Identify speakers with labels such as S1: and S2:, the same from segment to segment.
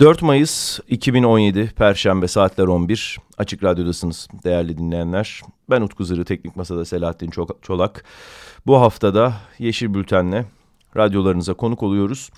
S1: 4 Mayıs 2017 Perşembe saatler 11 Açık Radyo'dasınız değerli dinleyenler. Ben Utku Zırı Teknik Masa'da Selahattin Çolak. Bu haftada Yeşil Bülten'le radyolarınıza konuk oluyoruz.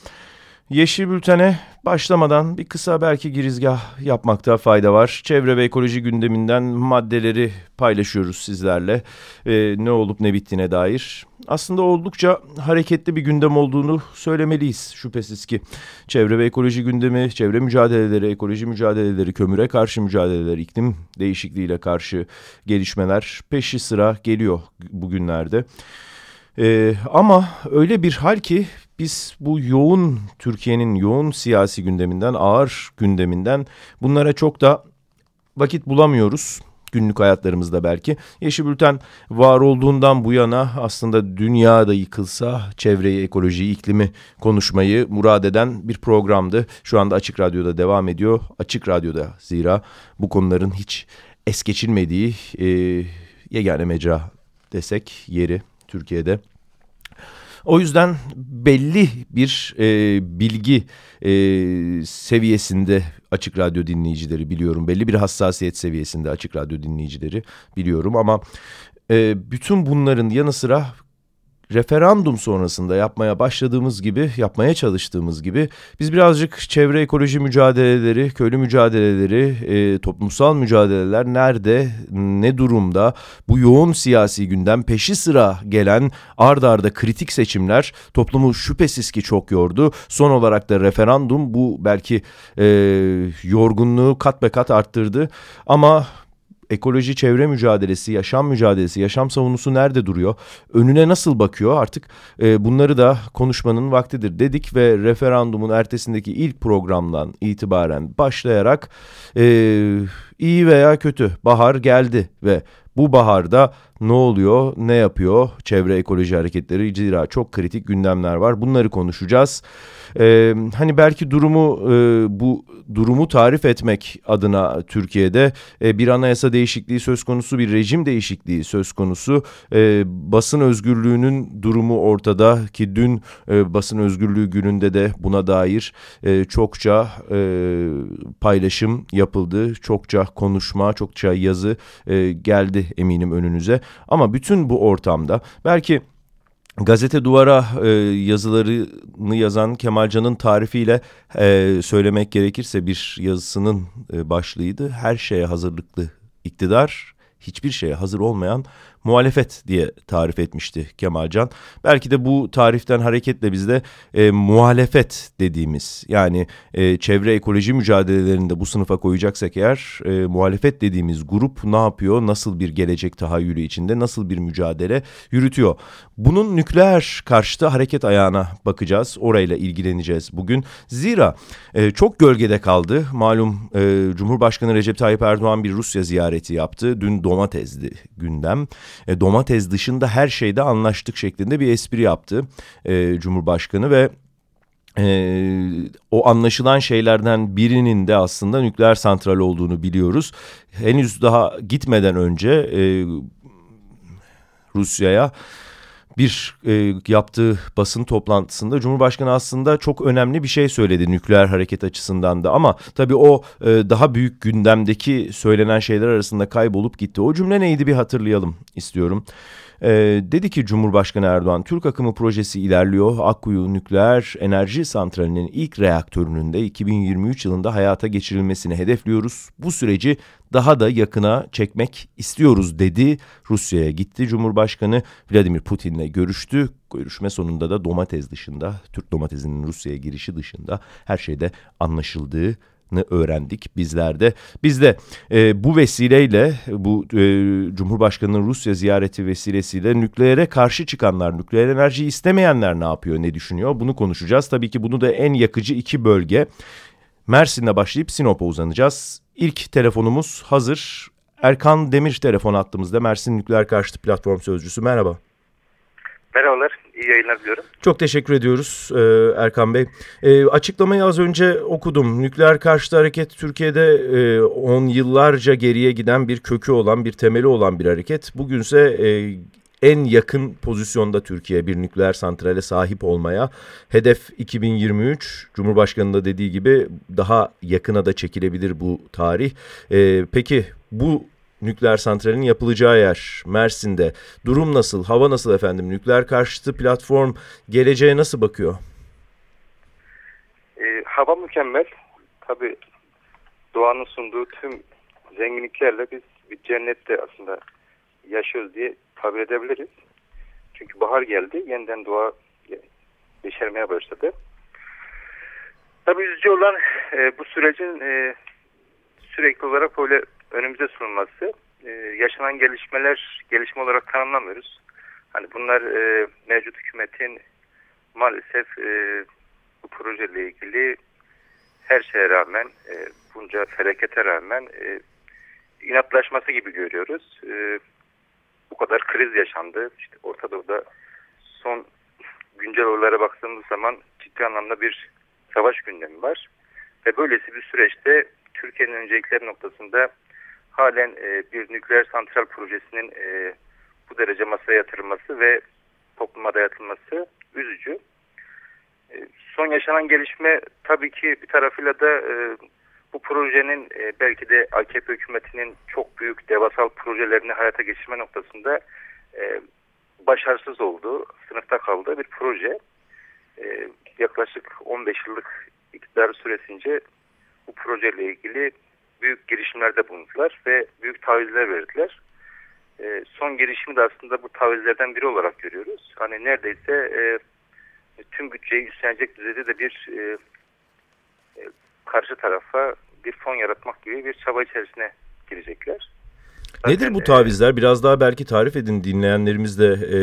S1: Yeşil Bülten'e başlamadan bir kısa belki girizgah yapmakta fayda var. Çevre ve ekoloji gündeminden maddeleri paylaşıyoruz sizlerle. Ee, ne olup ne bittiğine dair. Aslında oldukça hareketli bir gündem olduğunu söylemeliyiz şüphesiz ki. Çevre ve ekoloji gündemi, çevre mücadeleleri, ekoloji mücadeleleri, kömüre karşı mücadeleler, iklim değişikliğiyle karşı gelişmeler peşi sıra geliyor bugünlerde. Ee, ama öyle bir hal ki biz bu yoğun Türkiye'nin yoğun siyasi gündeminden, ağır gündeminden bunlara çok da vakit bulamıyoruz günlük hayatlarımızda belki. Yeşil Bülten var olduğundan bu yana aslında dünyada yıkılsa çevreyi, ekolojiyi, iklimi konuşmayı murad eden bir programdı. Şu anda Açık Radyo'da devam ediyor. Açık Radyo'da zira bu konuların hiç es geçilmediği e, yegane mecra desek yeri Türkiye'de. O yüzden belli bir e, bilgi e, seviyesinde açık radyo dinleyicileri biliyorum. Belli bir hassasiyet seviyesinde açık radyo dinleyicileri biliyorum ama e, bütün bunların yanı sıra referandum sonrasında yapmaya başladığımız gibi, yapmaya çalıştığımız gibi biz birazcık çevre ekoloji mücadeleleri, köylü mücadeleleri, e, toplumsal mücadeleler nerede, ne durumda, bu yoğun siyasi gündem peşi sıra gelen ard arda kritik seçimler toplumu şüphesiz ki çok yordu. Son olarak da referandum bu belki e, yorgunluğu kat be kat arttırdı ama ekoloji çevre mücadelesi, yaşam mücadelesi, yaşam savunusu nerede duruyor? Önüne nasıl bakıyor? Artık e, bunları da konuşmanın vaktidir dedik ve referandumun ertesindeki ilk programdan itibaren başlayarak e, iyi veya kötü bahar geldi ve bu baharda ne oluyor, ne yapıyor çevre ekoloji hareketleri zira çok kritik gündemler var. Bunları konuşacağız. Ee, hani belki durumu e, bu durumu tarif etmek adına Türkiye'de e, bir anayasa değişikliği söz konusu, bir rejim değişikliği söz konusu. E, basın özgürlüğünün durumu ortada ki dün e, basın özgürlüğü gününde de buna dair e, çokça e, paylaşım yapıldı. Çokça konuşma, çokça yazı e, geldi eminim önünüze. Ama bütün bu ortamda belki Gazete Duvara e, yazılarını yazan Kemalcan'ın tarifiyle e, söylemek gerekirse bir yazısının e, başlığıydı. Her şeye hazırlıklı iktidar, hiçbir şeye hazır olmayan muhalefet diye tarif etmişti Kemalcan. Belki de bu tariften hareketle biz de e, muhalefet dediğimiz yani e, çevre ekoloji mücadelelerinde bu sınıfa koyacaksak eğer e, muhalefet dediğimiz grup ne yapıyor, nasıl bir gelecek tahayyülü içinde, nasıl bir mücadele yürütüyor. Bunun nükleer karşıtı hareket ayağına bakacağız, orayla ilgileneceğiz bugün. Zira e, çok gölgede kaldı. Malum e, Cumhurbaşkanı Recep Tayyip Erdoğan bir Rusya ziyareti yaptı. Dün domatesdi gündem e, domates dışında her şeyde anlaştık şeklinde bir espri yaptı e, Cumhurbaşkanı ve ee, o anlaşılan şeylerden birinin de aslında nükleer santral olduğunu biliyoruz. Henüz daha gitmeden önce e, Rusya'ya bir e, yaptığı basın toplantısında Cumhurbaşkanı aslında çok önemli bir şey söyledi nükleer hareket açısından da ama tabii o e, daha büyük gündemdeki söylenen şeyler arasında kaybolup gitti. O cümle neydi bir hatırlayalım istiyorum. E, dedi ki Cumhurbaşkanı Erdoğan, Türk akımı projesi ilerliyor. Akkuyu nükleer enerji santralinin ilk reaktörünün de 2023 yılında hayata geçirilmesini hedefliyoruz. Bu süreci daha da yakına çekmek istiyoruz dedi. Rusya'ya gitti Cumhurbaşkanı Vladimir Putin'le görüştü. Görüşme sonunda da domates dışında, Türk domatesinin Rusya'ya girişi dışında her şeyde anlaşıldığı öğrendik bizler de. Biz de e, bu vesileyle bu e, Cumhurbaşkanı'nın Rusya ziyareti vesilesiyle nükleere karşı çıkanlar, nükleer enerji istemeyenler ne yapıyor, ne düşünüyor bunu konuşacağız. Tabii ki bunu da en yakıcı iki bölge Mersin'de başlayıp Sinop'a uzanacağız. ilk telefonumuz hazır. Erkan Demir telefon attığımızda Mersin Nükleer Karşıtı Platform Sözcüsü. Merhaba.
S2: Merhabalar, iyi yayınlar diliyorum.
S1: Çok teşekkür ediyoruz e, Erkan Bey. E, açıklamayı az önce okudum. Nükleer karşıtı hareket Türkiye'de e, on yıllarca geriye giden bir kökü olan, bir temeli olan bir hareket. Bugünse e, en yakın pozisyonda Türkiye bir nükleer santrale sahip olmaya. Hedef 2023, Cumhurbaşkanı da dediği gibi daha yakına da çekilebilir bu tarih. E, peki bu nükleer santralin yapılacağı yer Mersin'de. Durum nasıl? Hava nasıl efendim? Nükleer karşıtı platform geleceğe nasıl bakıyor?
S2: E, hava mükemmel. Tabii doğanın sunduğu tüm zenginliklerle biz bir cennette aslında yaşıyoruz diye tabir edebiliriz. Çünkü bahar geldi. Yeniden doğa yeşermeye başladı. Tabii üzücü olan e, bu sürecin e, sürekli olarak böyle önümüze sunulması. E, yaşanan gelişmeler gelişme olarak tanımlamıyoruz. Hani bunlar e, mevcut hükümetin maalesef e, bu projeyle ilgili her şeye rağmen e, bunca felakete rağmen e, inatlaşması gibi görüyoruz. E, bu kadar kriz yaşandı. İşte Orta Doğu'da son güncel olaylara baktığımız zaman ciddi anlamda bir savaş gündemi var. Ve böylesi bir süreçte Türkiye'nin öncelikleri noktasında halen e, bir nükleer santral projesinin e, bu derece masaya yatırılması ve topluma dayatılması üzücü. E, son yaşanan gelişme tabii ki bir tarafıyla da e, bu projenin e, belki de AKP hükümetinin çok büyük devasal projelerini hayata geçirme noktasında e, başarısız olduğu, sınıfta kaldığı bir proje. E, yaklaşık 15 yıllık iktidar süresince bu projeyle ilgili büyük girişimlerde bulundular ve büyük tavizler verdiler. E, son girişimi de aslında bu tavizlerden biri olarak görüyoruz. Hani neredeyse e, tüm bütçeyi üstlenecek düzeyde de bir e, e, karşı tarafa bir fon yaratmak gibi bir çaba içerisine girecekler.
S1: Nedir bu tavizler? Biraz daha belki tarif edin dinleyenlerimiz de e,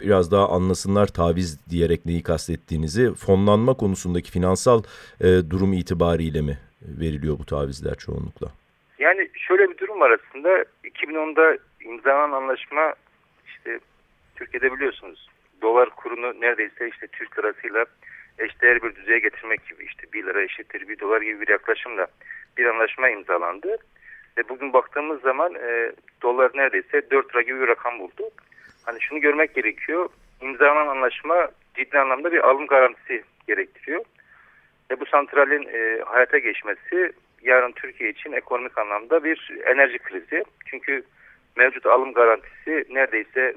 S1: biraz daha anlasınlar taviz diyerek neyi kastettiğinizi. Fonlanma konusundaki finansal e, durum itibariyle mi veriliyor bu tavizler çoğunlukla?
S2: Yani şöyle bir durum var aslında. 2010'da imzalanan anlaşma işte Türkiye'de biliyorsunuz dolar kurunu neredeyse işte Türk lirasıyla eşdeğer bir düzeye getirmek gibi işte 1 lira eşittir 1 dolar gibi bir yaklaşımla bir anlaşma imzalandı. Ve bugün baktığımız zaman e, dolar neredeyse 4 lira gibi bir rakam buldu. Hani şunu görmek gerekiyor. İmzalanan anlaşma ciddi anlamda bir alım garantisi gerektiriyor. Ve bu santralin e, hayata geçmesi yarın Türkiye için ekonomik anlamda bir enerji krizi. Çünkü mevcut alım garantisi neredeyse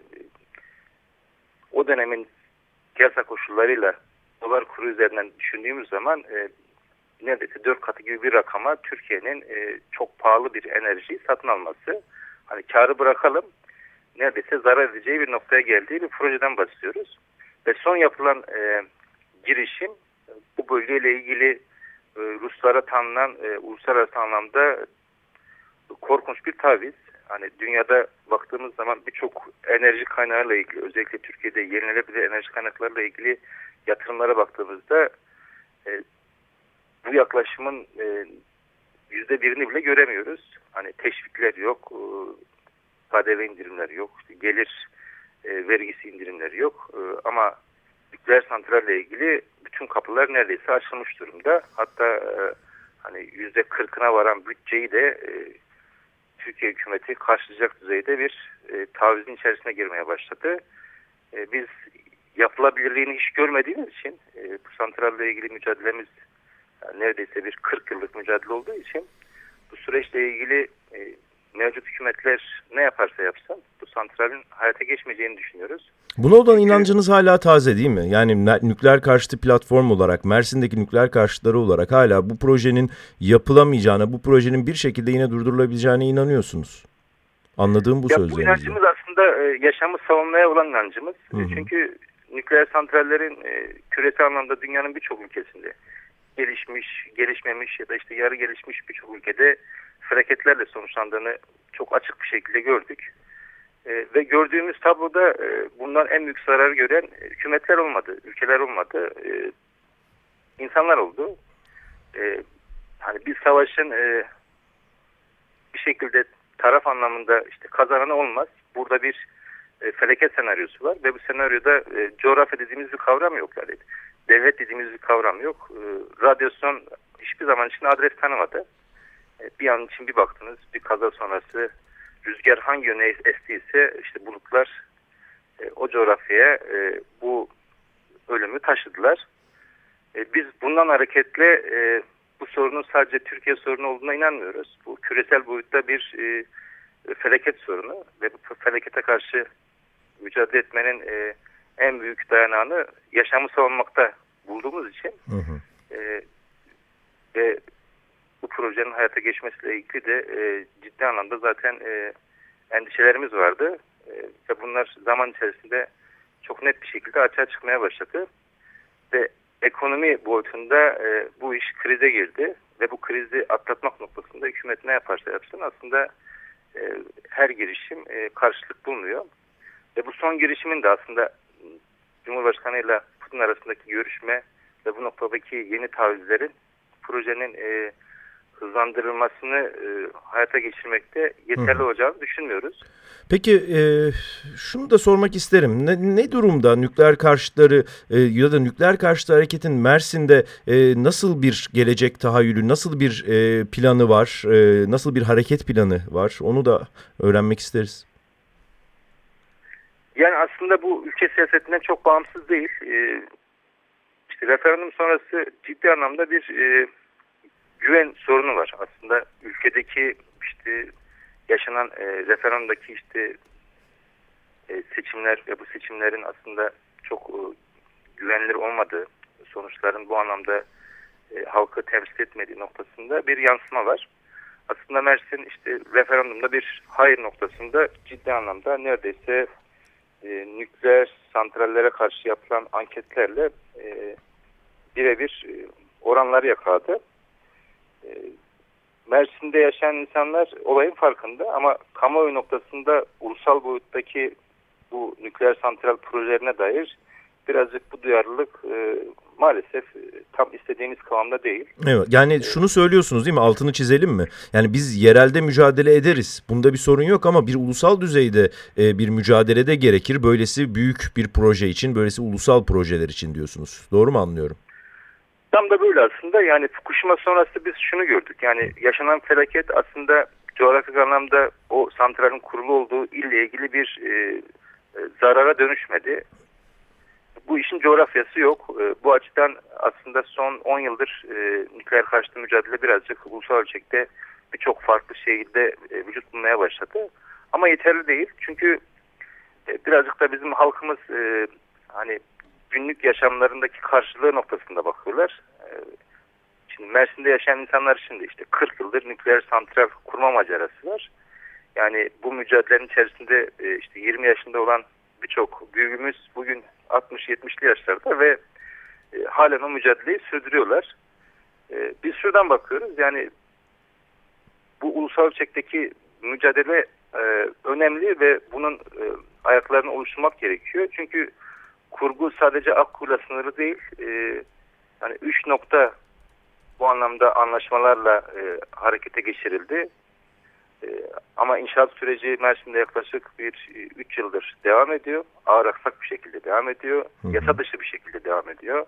S2: o dönemin piyasa koşullarıyla dolar kuru üzerinden düşündüğümüz zaman e, neredeyse dört katı gibi bir rakama Türkiye'nin e, çok pahalı bir enerjiyi satın alması. Hani karı bırakalım neredeyse zarar edeceği bir noktaya geldiği bir projeden bahsediyoruz. Ve son yapılan e, girişim bu bölgeyle ilgili e, Ruslara tanınan e, uluslararası anlamda korkunç bir taviz. Hani dünyada baktığımız zaman birçok enerji kaynağıyla ilgili özellikle Türkiye'de yenilenebilir enerji kaynaklarıyla ilgili yatırımlara baktığımızda e, bu yaklaşımın e, yüzde birini bile göremiyoruz. Hani teşvikler yok, e, KDV indirimleri yok, gelir e, vergisi indirimleri yok. Ama nükleer santralle ilgili bütün kapılar neredeyse açılmış durumda. Hatta hani yüzde kırkına varan bütçeyi de Türkiye hükümeti karşılayacak düzeyde bir tavizin içerisine girmeye başladı. Biz yapılabilirliğini hiç görmediğimiz için e, bu santralle ilgili mücadelemiz yani neredeyse bir 40 yıllık mücadele olduğu için bu süreçle ilgili e, mevcut hükümetler ne yaparsa yapsın bu santralin hayata geçmeyeceğini düşünüyoruz.
S1: Buna olan Çünkü, inancınız hala taze değil mi? Yani nükleer karşıtı platform olarak, Mersin'deki nükleer karşıtları olarak hala bu projenin yapılamayacağına, bu projenin bir şekilde yine durdurulabileceğine inanıyorsunuz. Anladığım bu sözlerinizde. Bu
S2: inancımız aslında e, yaşamı savunmaya olan inancımız. Hı hı. Çünkü nükleer santrallerin e, küresel anlamda dünyanın birçok ülkesinde gelişmiş, gelişmemiş ya da işte yarı gelişmiş birçok ülkede felaketlerle sonuçlandığını çok açık bir şekilde gördük. E, ve gördüğümüz tabloda e, bundan en büyük zarar gören hükümetler olmadı, ülkeler olmadı, e, insanlar oldu. E, hani bir savaşın e, şekilde taraf anlamında işte kazanan olmaz. Burada bir e, felaket senaryosu var ve bu senaryoda e, coğrafya dediğimiz bir kavram yok yani. Devlet dediğimiz bir kavram yok. E, radyasyon hiçbir zaman için adres tanımadı. E, bir an için bir baktınız bir kaza sonrası rüzgar hangi yöne estiyse işte bulutlar e, o coğrafyaya e, bu ölümü taşıdılar. E, biz bundan hareketle e, bu sorunun sadece Türkiye sorunu olduğuna inanmıyoruz. Bu küresel boyutta bir e, felaket sorunu ve bu felakete karşı mücadele etmenin e, en büyük dayanağını yaşamı savunmakta bulduğumuz için hı hı. E, ve bu projenin hayata geçmesiyle ilgili de e, ciddi anlamda zaten e, endişelerimiz vardı e, ve bunlar zaman içerisinde çok net bir şekilde açığa çıkmaya başladı ve ekonomi boyutunda e, bu iş krize girdi ve bu krizi atlatmak noktasında hükümet ne yaparsa yapsın aslında e, her girişim e, karşılık bulmuyor. Ve bu son girişimin de aslında Cumhurbaşkanı ile Putin arasındaki görüşme ve bu noktadaki yeni tavizlerin projenin e, hızlandırılmasını e, hayata geçirmekte yeterli Hı. olacağını düşünmüyoruz.
S1: Peki e, şunu da sormak isterim. Ne, ne durumda nükleer karşıtları e, ya da nükleer karşıtı hareketin Mersin'de e, nasıl bir gelecek tahayyülü, nasıl bir e, planı var, e, nasıl bir hareket planı var? Onu da öğrenmek isteriz.
S2: Yani aslında bu ülke siyasetinden çok bağımsız değil. E, işte referandum sonrası ciddi anlamda bir e, güven sorunu var. Aslında ülkedeki işte yaşanan e, referandumdaki işte e, seçimler ve bu seçimlerin aslında çok e, güvenilir olmadığı sonuçların bu anlamda e, halkı temsil etmediği noktasında bir yansıma var. Aslında Mersin işte referandumda bir hayır noktasında ciddi anlamda neredeyse e, nükleer santrallere karşı yapılan anketlerle e, birebir e, oranları yakaladı. E, Mersin'de yaşayan insanlar olayın farkında ama kamuoyu noktasında ulusal boyuttaki bu nükleer santral projelerine dair birazcık bu duyarlılık e, maalesef e, tam istediğimiz kıvamda değil.
S1: Evet, yani ee, şunu söylüyorsunuz değil mi? Altını çizelim mi? Yani biz yerelde mücadele ederiz. Bunda bir sorun yok ama bir ulusal düzeyde e, bir mücadelede gerekir. Böylesi büyük bir proje için, böylesi ulusal projeler için diyorsunuz. Doğru mu anlıyorum?
S2: Tam da böyle aslında. Yani Fukushima sonrası biz şunu gördük. Yani yaşanan felaket aslında coğrafik anlamda o santralin kurulu olduğu ille ilgili bir e, e, zarara dönüşmedi. Bu işin coğrafyası yok. E, bu açıdan aslında son 10 yıldır e, nükleer karşıtı mücadele birazcık ulusal ölçekte birçok farklı şekilde e, vücut bulmaya başladı. Ama yeterli değil. Çünkü e, birazcık da bizim halkımız e, hani günlük yaşamlarındaki karşılığı noktasında bakıyorlar. Ee, şimdi Mersin'de yaşayan insanlar de işte 40 yıldır nükleer santral kurma macerası var. Yani bu mücadelenin içerisinde e, işte 20 yaşında olan birçok büyüğümüz bugün 60-70'li yaşlarda ve e, halen o mücadeleyi sürdürüyorlar. E, biz şuradan bakıyoruz yani bu ulusal ölçekteki mücadele önemli ve bunun ayaklarını oluşturmak gerekiyor. Çünkü kurgu sadece Akkuyu'la sınırlı değil. E, yani üç nokta bu anlamda anlaşmalarla e, harekete geçirildi. E, ama inşaat süreci Mersin'de yaklaşık bir e, üç yıldır devam ediyor. Ağır aksak bir şekilde devam ediyor. Hı hı. Yasa dışı bir şekilde devam ediyor.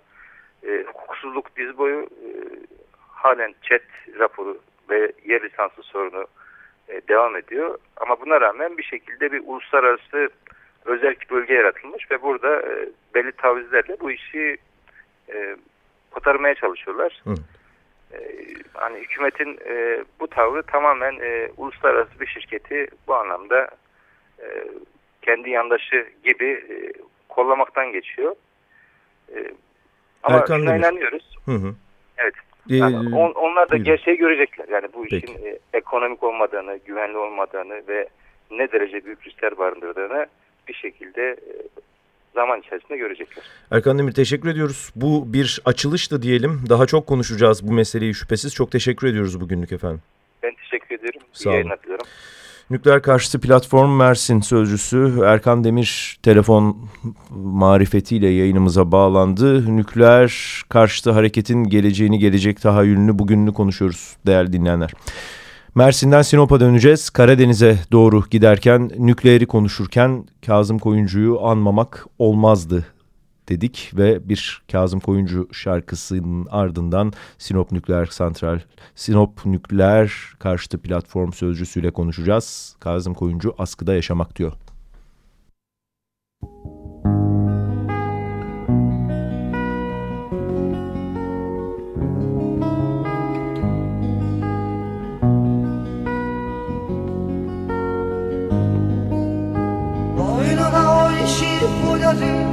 S2: E, hukuksuzluk diz boyu e, halen chat raporu ve yer lisansı sorunu e, devam ediyor. Ama buna rağmen bir şekilde bir uluslararası özel bölge yaratılmış ve burada e, belli tavizlerle bu işi e, kotarmaya çalışıyorlar. Hı. E, hani hükümetin e, bu tavrı tamamen e, uluslararası bir şirketi bu anlamda e, kendi yandaşı gibi e, kollamaktan geçiyor. E, ama Erkan şuna inanıyoruz. Hı hı. Evet. Ee, yani on, onlar da buyurun. gerçeği görecekler. Yani bu Peki. işin e, ekonomik olmadığını, güvenli olmadığını ve ne derece büyük riskler barındırdığını bir şekilde e, zaman içerisinde görecekler.
S1: Erkan Demir teşekkür ediyoruz. Bu bir açılıştı diyelim. Daha çok konuşacağız bu meseleyi şüphesiz. Çok teşekkür ediyoruz bugünlük efendim.
S2: Ben teşekkür ediyorum.
S1: Sağ olun. Nükleer Karşıtı Platform Mersin Sözcüsü Erkan Demir telefon marifetiyle yayınımıza bağlandı. Nükleer karşıtı hareketin geleceğini, gelecek tahayyülünü bugününü konuşuyoruz değerli dinleyenler. Mersin'den Sinop'a döneceğiz. Karadeniz'e doğru giderken nükleeri konuşurken Kazım Koyuncu'yu anmamak olmazdı dedik ve bir Kazım Koyuncu şarkısının ardından Sinop Nükleer Santral, Sinop Nükleer karşıtı platform sözcüsüyle konuşacağız. Kazım Koyuncu askıda yaşamak diyor. your.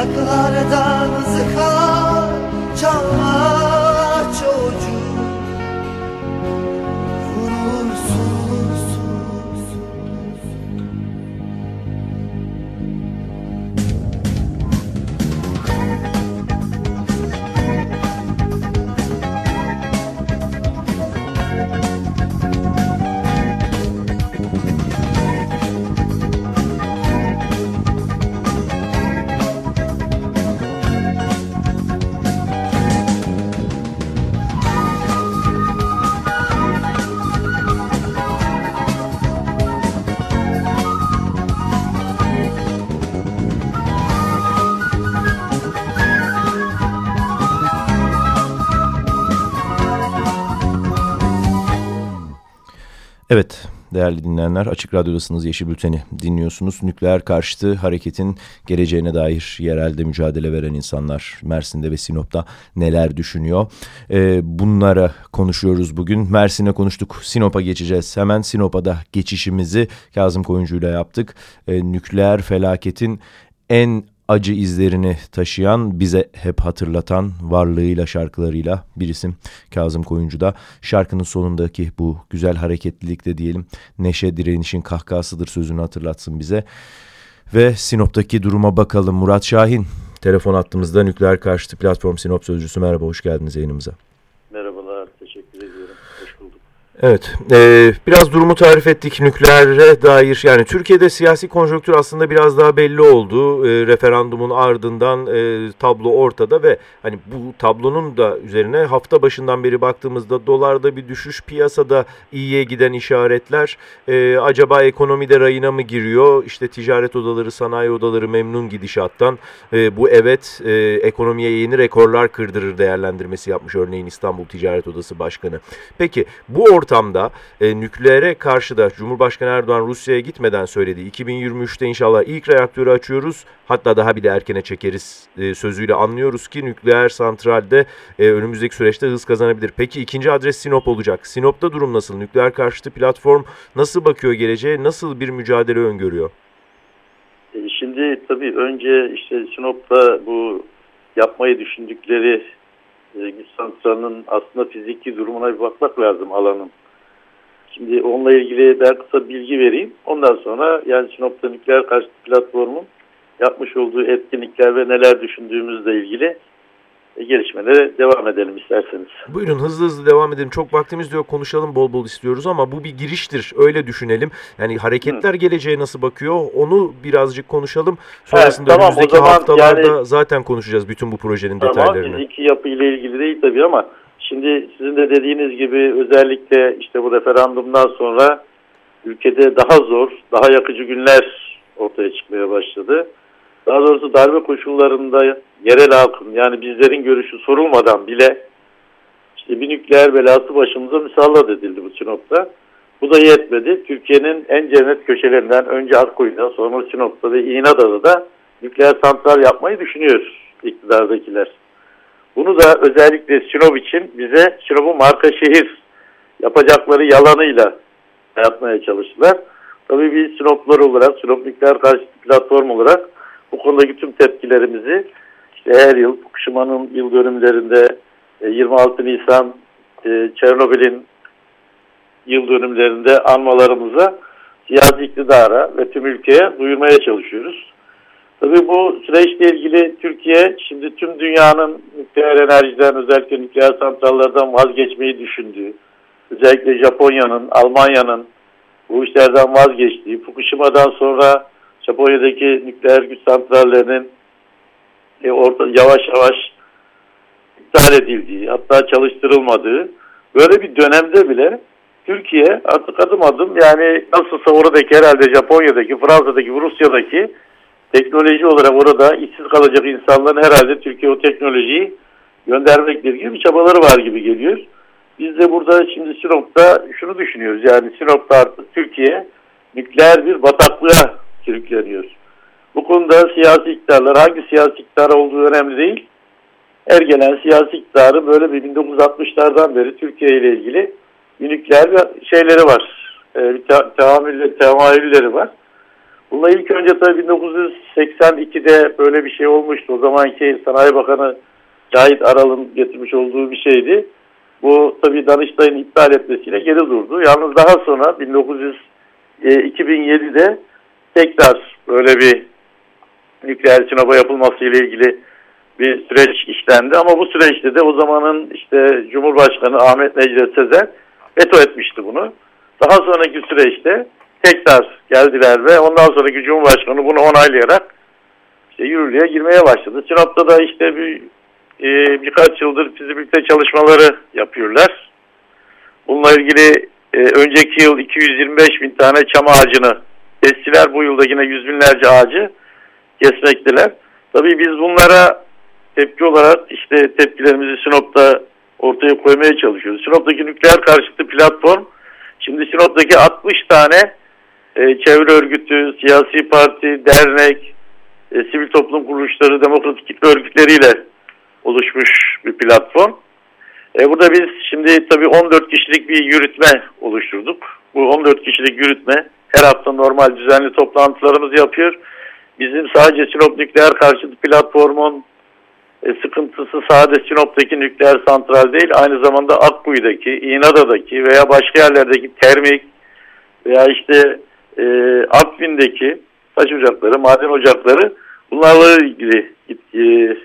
S1: uzaklardan zık Evet değerli dinleyenler Açık Radyo'dasınız Yeşil Bülten'i dinliyorsunuz. Nükleer karşıtı hareketin geleceğine dair yerelde mücadele veren insanlar Mersin'de ve Sinop'ta neler düşünüyor? Ee, bunlara konuşuyoruz bugün. Mersin'e konuştuk Sinop'a geçeceğiz. Hemen Sinop'a da geçişimizi Kazım Koyuncu ile yaptık. Ee, nükleer felaketin en acı izlerini taşıyan, bize hep hatırlatan varlığıyla, şarkılarıyla bir isim Kazım Koyuncu da. Şarkının sonundaki bu güzel hareketlilikte diyelim neşe direnişin kahkahasıdır sözünü hatırlatsın bize. Ve Sinop'taki duruma bakalım. Murat Şahin telefon attığımızda nükleer karşıtı platform Sinop sözcüsü merhaba hoş geldiniz yayınımıza. Evet, e, biraz durumu tarif ettik nükleere dair. Yani Türkiye'de siyasi konjonktür aslında biraz daha belli oldu. E, referandumun ardından e, tablo ortada ve hani bu tablonun da üzerine hafta başından beri baktığımızda dolarda bir düşüş, piyasada iyiye giden işaretler. E, acaba ekonomide rayına mı giriyor? İşte ticaret odaları, sanayi odaları memnun gidişattan. E, bu evet e, ekonomiye yeni rekorlar kırdırır değerlendirmesi yapmış örneğin İstanbul Ticaret Odası Başkanı. Peki bu orta ortamda e, nükleere karşı da Cumhurbaşkanı Erdoğan Rusya'ya gitmeden söyledi. 2023'te inşallah ilk reaktörü açıyoruz. Hatta daha bir de erkene çekeriz e, sözüyle anlıyoruz ki nükleer santralde e, önümüzdeki süreçte hız kazanabilir. Peki ikinci adres Sinop olacak. Sinop'ta durum nasıl? Nükleer karşıtı platform nasıl bakıyor geleceğe? Nasıl bir mücadele öngörüyor?
S3: E, şimdi tabii önce işte Sinop'ta bu yapmayı düşündükleri e, güç santralının aslında fiziki durumuna bir bakmak lazım alanın. Şimdi onunla ilgili ben kısa bilgi vereyim. Ondan sonra yani Sinop'ta nükleer karşıtı platformun yapmış olduğu etkinlikler ve neler düşündüğümüzle ilgili e, gelişmelere devam edelim isterseniz.
S1: Buyurun hızlı hızlı devam edelim. Çok vaktimiz yok konuşalım bol bol istiyoruz ama bu bir giriştir öyle düşünelim. Yani hareketler Hı. geleceğe nasıl bakıyor onu birazcık konuşalım. Sonrasında evet, tamam, önümüzdeki haftalarda yani, zaten konuşacağız bütün bu projenin tamam, detaylarını.
S3: Tamam fiziki yapı ile ilgili değil tabii ama şimdi sizin de dediğiniz gibi özellikle işte bu referandumdan sonra ülkede daha zor, daha yakıcı günler ortaya çıkmaya başladı. Daha doğrusu darbe koşullarında yerel halkın yani bizlerin görüşü sorulmadan bile işte bir nükleer belası başımıza musallat edildi bu Sinop'ta. Bu da yetmedi. Türkiye'nin en cennet köşelerinden önce Akkuyu'da sonra Sinop'ta ve İğneada'da da nükleer santral yapmayı düşünüyor iktidardakiler. Bunu da özellikle Sinop için bize Sinop'un marka şehir yapacakları yalanıyla yapmaya çalıştılar. Tabii biz Sinoplar olarak, Sinop Nükleer Karşı Platform olarak bu konudaki tüm tepkilerimizi işte her yıl Fukushima'nın yıl dönümlerinde 26 e, Nisan e, Çernobil'in yıl dönümlerinde anmalarımıza siyasi iktidara ve tüm ülkeye duyurmaya çalışıyoruz. Tabii bu süreçle ilgili Türkiye şimdi tüm dünyanın nükleer enerjiden özellikle nükleer santrallerden vazgeçmeyi düşündüğü, özellikle Japonya'nın, Almanya'nın bu işlerden vazgeçtiği, Fukushima'dan sonra Japonya'daki nükleer güç santrallerinin e, orta, yavaş yavaş iptal edildiği, hatta çalıştırılmadığı böyle bir dönemde bile Türkiye artık adım adım yani nasılsa oradaki herhalde Japonya'daki, Fransa'daki, Rusya'daki teknoloji olarak orada işsiz kalacak insanların herhalde Türkiye o teknolojiyi göndermektir gibi bir çabaları var gibi geliyor. Biz de burada şimdi Sinop'ta şunu düşünüyoruz yani Sinop'ta artık Türkiye nükleer bir bataklığa sürükleniyor. Bu konuda siyasi iktidarlar hangi siyasi iktidar olduğu önemli değil. Her gelen siyasi iktidarın böyle bir 1960'lardan beri Türkiye ile ilgili nükleer şeyleri var. E, bir temayülleri var. Bununla ilk önce tabii 1982'de böyle bir şey olmuştu. O zamanki Sanayi Bakanı Cahit Aral'ın getirmiş olduğu bir şeydi. Bu tabii Danıştay'ın iptal etmesiyle geri durdu. Yalnız daha sonra 1900 e, 2007'de tekrar böyle bir nükleer sınava yapılması ile ilgili bir süreç işlendi. Ama bu süreçte de o zamanın işte Cumhurbaşkanı Ahmet Necdet Sezer veto etmişti bunu. Daha sonraki süreçte tekrar geldiler ve ondan sonraki Cumhurbaşkanı bunu onaylayarak işte yürürlüğe girmeye başladı. Sinop'ta da işte bir e, birkaç yıldır fizibilite çalışmaları yapıyorlar. Bununla ilgili e, önceki yıl 225 bin tane çam ağacını kestiler. Bu yılda yine yüz binlerce ağacı kesmekteler. Tabii biz bunlara tepki olarak işte tepkilerimizi Sinop'ta ortaya koymaya çalışıyoruz. Sinop'taki nükleer karşıtı platform şimdi Sinop'taki 60 tane çevre örgütü, siyasi parti, dernek, e, sivil toplum kuruluşları, demokratik örgütleriyle oluşmuş bir platform. E, burada biz şimdi tabii 14 kişilik bir yürütme oluşturduk. Bu 14 kişilik yürütme her hafta normal düzenli toplantılarımızı yapıyor. Bizim sadece Sinop Nükleer Karşıtı Platform'un e, sıkıntısı sadece Sinop'taki nükleer santral değil, aynı zamanda Akkuyu'daki, İğnada'daki veya başka yerlerdeki termik veya işte e, Akvin'deki taş ocakları, maden ocakları bunlarla ilgili e,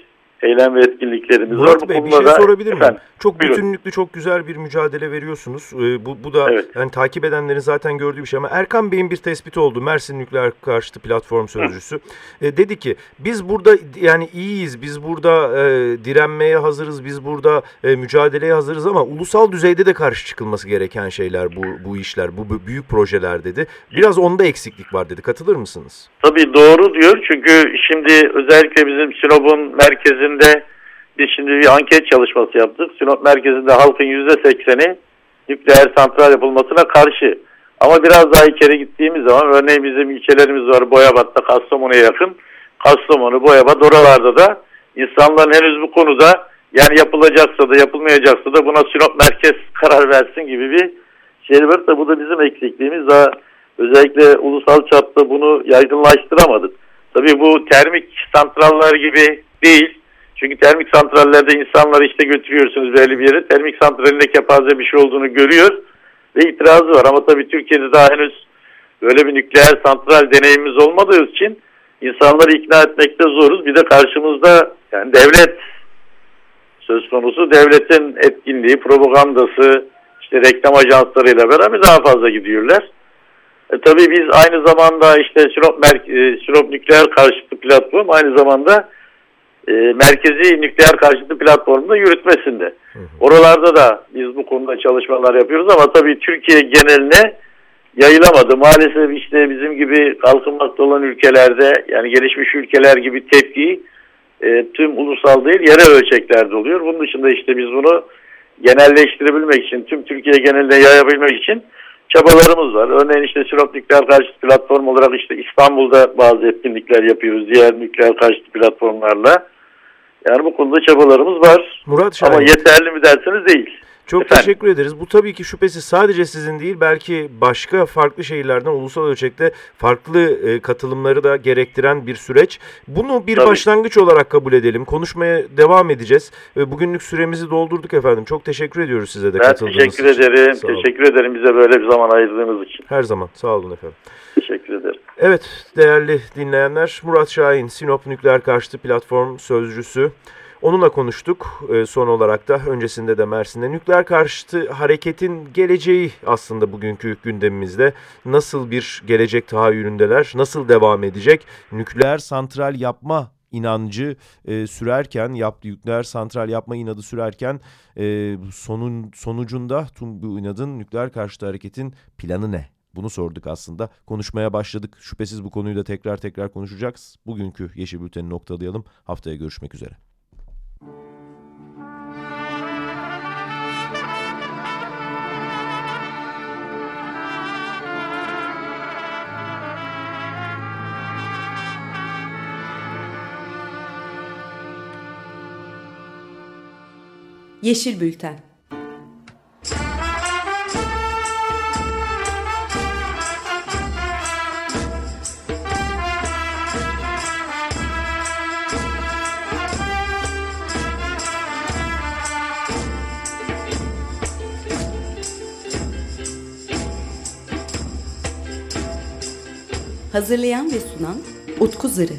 S3: eylem ve etkinliklerimiz
S1: Murat var. Bey, bir şey sorabilir miyim? Efendim, çok buyurun. bütünlüklü, çok güzel bir mücadele veriyorsunuz. Ee, bu, bu da evet. yani takip edenlerin zaten gördüğü bir şey ama Erkan Bey'in bir tespiti oldu. Mersin Nükleer Karşıtı Platform Sözcüsü. E, dedi ki biz burada yani iyiyiz, biz burada e, direnmeye hazırız, biz burada e, mücadeleye hazırız ama ulusal düzeyde de karşı çıkılması gereken şeyler bu, bu işler, bu, bu büyük projeler dedi. Biraz onda eksiklik var dedi. Katılır mısınız?
S3: Tabii doğru diyor. Çünkü şimdi özellikle bizim Sinop'un merkezinde merkezinde biz şimdi bir anket çalışması yaptık. Sinop merkezinde halkın %80'i nükleer santral yapılmasına karşı. Ama biraz daha içeri gittiğimiz zaman örneğin bizim ilçelerimiz var Boyabat'ta Kastamonu'ya yakın. Kastamonu, Boyabat oralarda da insanların henüz bu konuda yani yapılacaksa da yapılmayacaksa da buna Sinop merkez karar versin gibi bir şey var da bu da bizim eksikliğimiz. Daha özellikle ulusal çapta bunu yaygınlaştıramadık. Tabii bu termik santrallar gibi değil. Çünkü termik santrallerde insanları işte götürüyorsunuz belli bir yere. Termik santralinde kepaze bir şey olduğunu görüyor ve itirazı var. Ama tabii Türkiye'de daha henüz böyle bir nükleer santral deneyimimiz olmadığı için insanları ikna etmekte zoruz. Bir de karşımızda yani devlet söz konusu. Devletin etkinliği, propagandası, işte reklam ajanslarıyla beraber daha fazla gidiyorlar. E, tabii biz aynı zamanda işte Sinop, Mer- Sinop Nükleer Karşıtı Platform aynı zamanda e, merkezi nükleer karşıtı platformunda yürütmesinde. Hı hı. Oralarda da biz bu konuda çalışmalar yapıyoruz ama tabii Türkiye geneline yayılamadı. Maalesef işte bizim gibi kalkınmakta olan ülkelerde yani gelişmiş ülkeler gibi tepki e, tüm ulusal değil yerel ölçeklerde oluyor. Bunun dışında işte biz bunu genelleştirebilmek için tüm Türkiye geneline yayabilmek için çabalarımız var. Örneğin işte Sinop Nükleer Karşıtı Platform olarak işte İstanbul'da bazı etkinlikler yapıyoruz diğer nükleer karşıtı platformlarla. Yani bu konuda çabalarımız var.
S1: Murat Şahin.
S3: Ama yeterli mi derseniz değil.
S1: Çok Efendim? teşekkür ederiz. Bu tabii ki şüphesiz sadece sizin değil belki başka farklı şehirlerden ulusal ölçekte farklı e, katılımları da gerektiren bir süreç. Bunu bir tabii. başlangıç olarak kabul edelim. Konuşmaya devam edeceğiz. E, bugünlük süremizi doldurduk efendim. Çok teşekkür ediyoruz size de
S3: ben katıldığınız teşekkür için. ederim. Sağ teşekkür olun. ederim bize böyle bir zaman ayırdığınız için.
S1: Her zaman. Sağ olun efendim.
S3: Teşekkür ederim.
S1: Evet değerli dinleyenler Murat Şahin Sinop Nükleer Karşıtı Platform Sözcüsü. Onunla konuştuk e, son olarak da öncesinde de Mersin'de. Nükleer karşıtı hareketin geleceği aslında bugünkü gündemimizde. Nasıl bir gelecek tahayyülündeler, nasıl devam edecek? Nükleer santral yapma inancı e, sürerken, yaptı nükleer santral yapma inadı sürerken e, sonun sonucunda tüm bu inadın nükleer karşıtı hareketin planı ne? Bunu sorduk aslında. Konuşmaya başladık. Şüphesiz bu konuyu da tekrar tekrar konuşacağız. Bugünkü Yeşil Bülten'i noktalayalım. Haftaya görüşmek üzere.
S4: Yeşil Bülten Hazırlayan ve sunan Utku Zırı.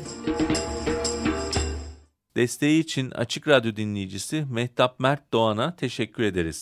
S5: Desteği için Açık Radyo dinleyicisi Mehtap Mert Doğan'a teşekkür ederiz.